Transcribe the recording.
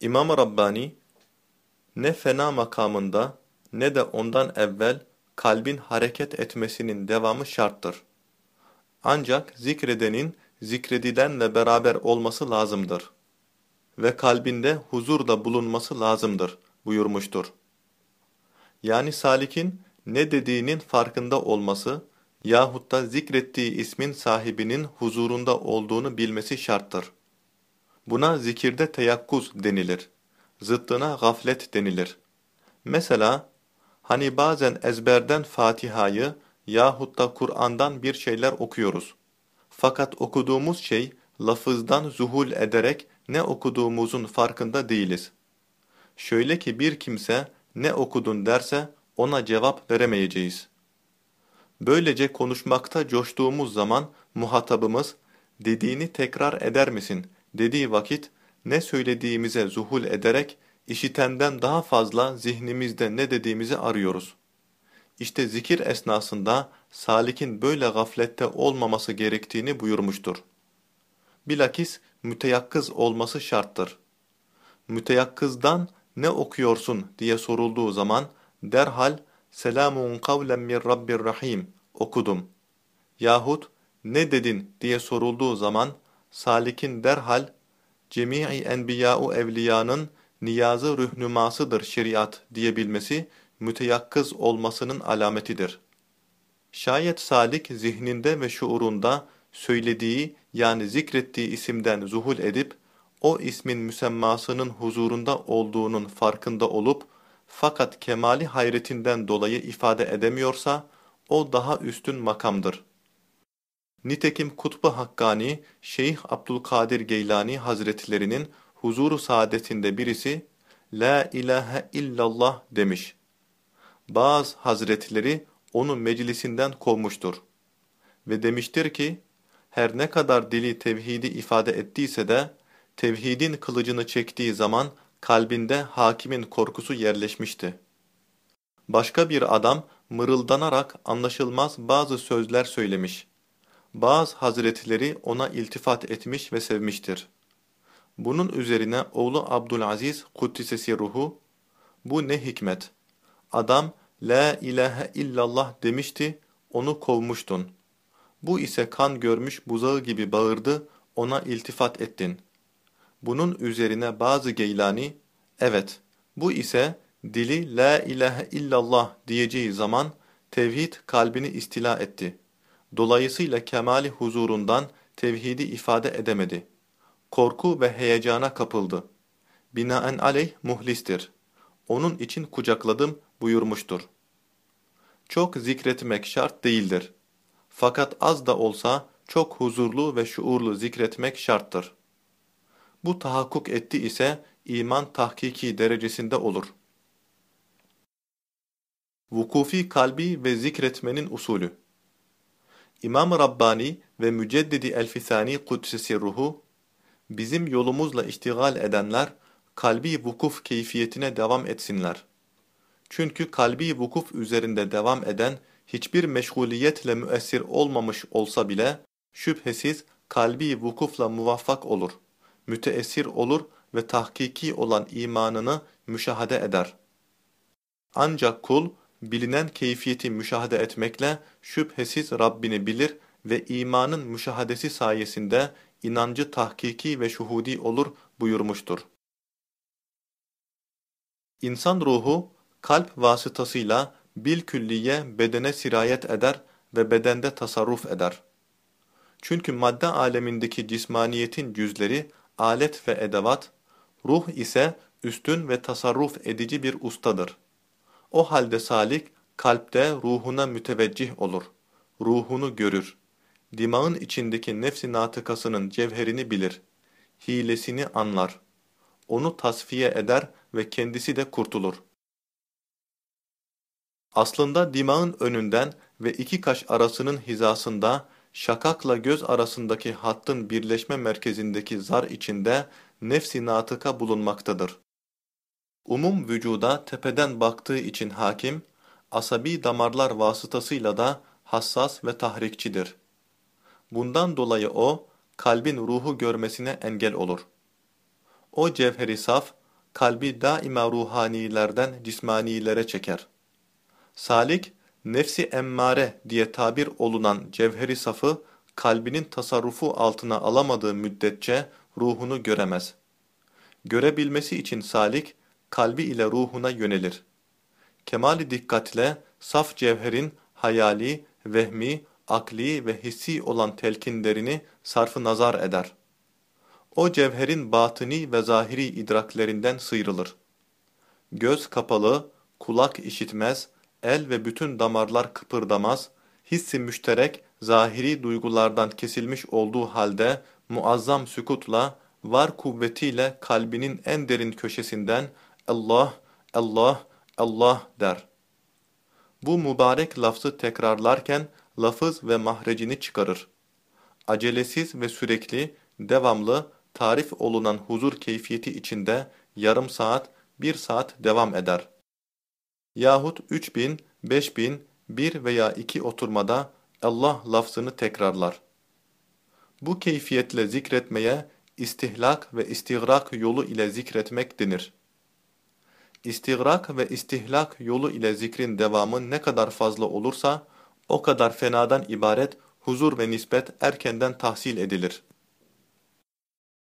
İmam Rabbani ne fena makamında ne de ondan evvel kalbin hareket etmesinin devamı şarttır. Ancak zikredenin zikredilenle beraber olması lazımdır. Ve kalbinde huzurla bulunması lazımdır buyurmuştur. Yani salikin ne dediğinin farkında olması yahut da zikrettiği ismin sahibinin huzurunda olduğunu bilmesi şarttır. Buna zikirde teyakkuz denilir. Zıttına gaflet denilir. Mesela, hani bazen ezberden Fatiha'yı yahut da Kur'an'dan bir şeyler okuyoruz. Fakat okuduğumuz şey lafızdan zuhul ederek ne okuduğumuzun farkında değiliz. Şöyle ki bir kimse ne okudun derse ona cevap veremeyeceğiz. Böylece konuşmakta coştuğumuz zaman muhatabımız dediğini tekrar eder misin dediği vakit ne söylediğimize zuhul ederek işitenden daha fazla zihnimizde ne dediğimizi arıyoruz. İşte zikir esnasında salikin böyle gaflette olmaması gerektiğini buyurmuştur. Bilakis müteyakkız olması şarttır. Müteyakkızdan ne okuyorsun diye sorulduğu zaman derhal selamun kavlen min rabbir rahim okudum. Yahut ne dedin diye sorulduğu zaman salikin derhal cemii enbiya'u evliyanın niyazı rühnümasıdır şeriat diyebilmesi müteyakkız olmasının alametidir. Şayet salik zihninde ve şuurunda söylediği yani zikrettiği isimden zuhul edip o ismin müsemmasının huzurunda olduğunun farkında olup fakat kemali hayretinden dolayı ifade edemiyorsa o daha üstün makamdır. Nitekim Kutbu Hakkani Şeyh Abdülkadir Geylani Hazretlerinin huzuru saadetinde birisi La ilahe illallah demiş. Bazı hazretleri onu meclisinden kovmuştur. Ve demiştir ki, her ne kadar dili tevhidi ifade ettiyse de, tevhidin kılıcını çektiği zaman kalbinde hakimin korkusu yerleşmişti. Başka bir adam mırıldanarak anlaşılmaz bazı sözler söylemiş. Bazı hazretleri ona iltifat etmiş ve sevmiştir. Bunun üzerine oğlu Abdülaziz Kuddisesi ruhu, bu ne hikmet. Adam La ilahe illallah demişti, onu kovmuştun. Bu ise kan görmüş buzağı gibi bağırdı, ona iltifat ettin. Bunun üzerine bazı Geylani, evet, bu ise dili La ilahe illallah diyeceği zaman tevhid kalbini istila etti. Dolayısıyla kemali huzurundan tevhidi ifade edemedi. Korku ve heyecana kapıldı. Binaen aleyh muhlistir. Onun için kucakladım buyurmuştur. Çok zikretmek şart değildir. Fakat az da olsa çok huzurlu ve şuurlu zikretmek şarttır. Bu tahakkuk etti ise iman tahkiki derecesinde olur. Vukufi kalbi ve zikretmenin usulü İmam Rabbani ve Müceddidi Elfisani Kudsesi ruhu, bizim yolumuzla iştigal edenler, kalbi vukuf keyfiyetine devam etsinler. Çünkü kalbi vukuf üzerinde devam eden hiçbir meşguliyetle müessir olmamış olsa bile, şüphesiz kalbi vukufla muvaffak olur, müteessir olur ve tahkiki olan imanını müşahede eder. Ancak kul, bilinen keyfiyeti müşahede etmekle şüphesiz Rabbini bilir ve imanın müşahadesi sayesinde inancı tahkiki ve şuhudi olur buyurmuştur. İnsan ruhu, kalp vasıtasıyla bilkülliye bedene sirayet eder ve bedende tasarruf eder. Çünkü madde alemindeki cismaniyetin cüzleri, alet ve edevat, ruh ise üstün ve tasarruf edici bir ustadır. O halde salik, kalpte ruhuna müteveccih olur. Ruhunu görür. Dimağın içindeki nefsi natıkasının cevherini bilir. Hilesini anlar. Onu tasfiye eder ve kendisi de kurtulur. Aslında dimağın önünden ve iki kaş arasının hizasında, şakakla göz arasındaki hattın birleşme merkezindeki zar içinde nefsi natıka bulunmaktadır. Umum vücuda tepeden baktığı için hakim, asabi damarlar vasıtasıyla da hassas ve tahrikçidir. Bundan dolayı o, kalbin ruhu görmesine engel olur. O cevheri saf, kalbi daima ruhanilerden cismanilere çeker. Salik, nefsi emmare diye tabir olunan cevheri safı, kalbinin tasarrufu altına alamadığı müddetçe ruhunu göremez. Görebilmesi için salik, kalbi ile ruhuna yönelir. Kemali dikkatle saf cevherin hayali, vehmi, akli ve hissi olan telkinlerini sarfı nazar eder. O cevherin batini ve zahiri idraklerinden sıyrılır. Göz kapalı, kulak işitmez, el ve bütün damarlar kıpırdamaz, hissi müşterek zahiri duygulardan kesilmiş olduğu halde muazzam sükutla, var kuvvetiyle kalbinin en derin köşesinden Allah, Allah, Allah der. Bu mübarek lafzı tekrarlarken lafız ve mahrecini çıkarır. Acelesiz ve sürekli, devamlı, tarif olunan huzur keyfiyeti içinde yarım saat, bir saat devam eder. Yahut üç bin, beş bin, bir veya iki oturmada Allah lafzını tekrarlar. Bu keyfiyetle zikretmeye istihlak ve istigrak yolu ile zikretmek denir. İstigrak ve istihlak yolu ile zikrin devamı ne kadar fazla olursa, o kadar fenadan ibaret huzur ve nispet erkenden tahsil edilir.